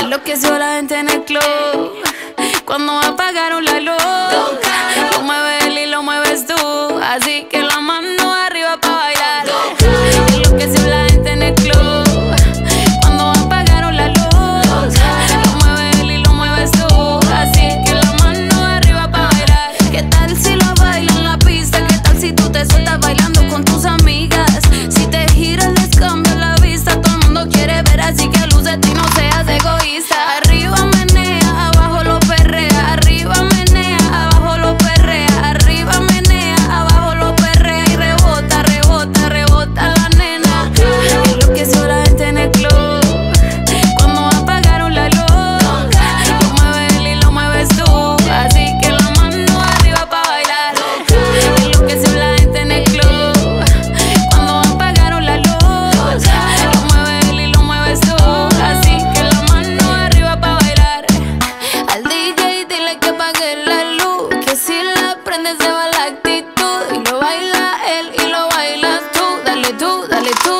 Enloqueció la gente en el club cuando apagaron la luz. Lo mueve él y lo mueves tú, así que dale tú, dale.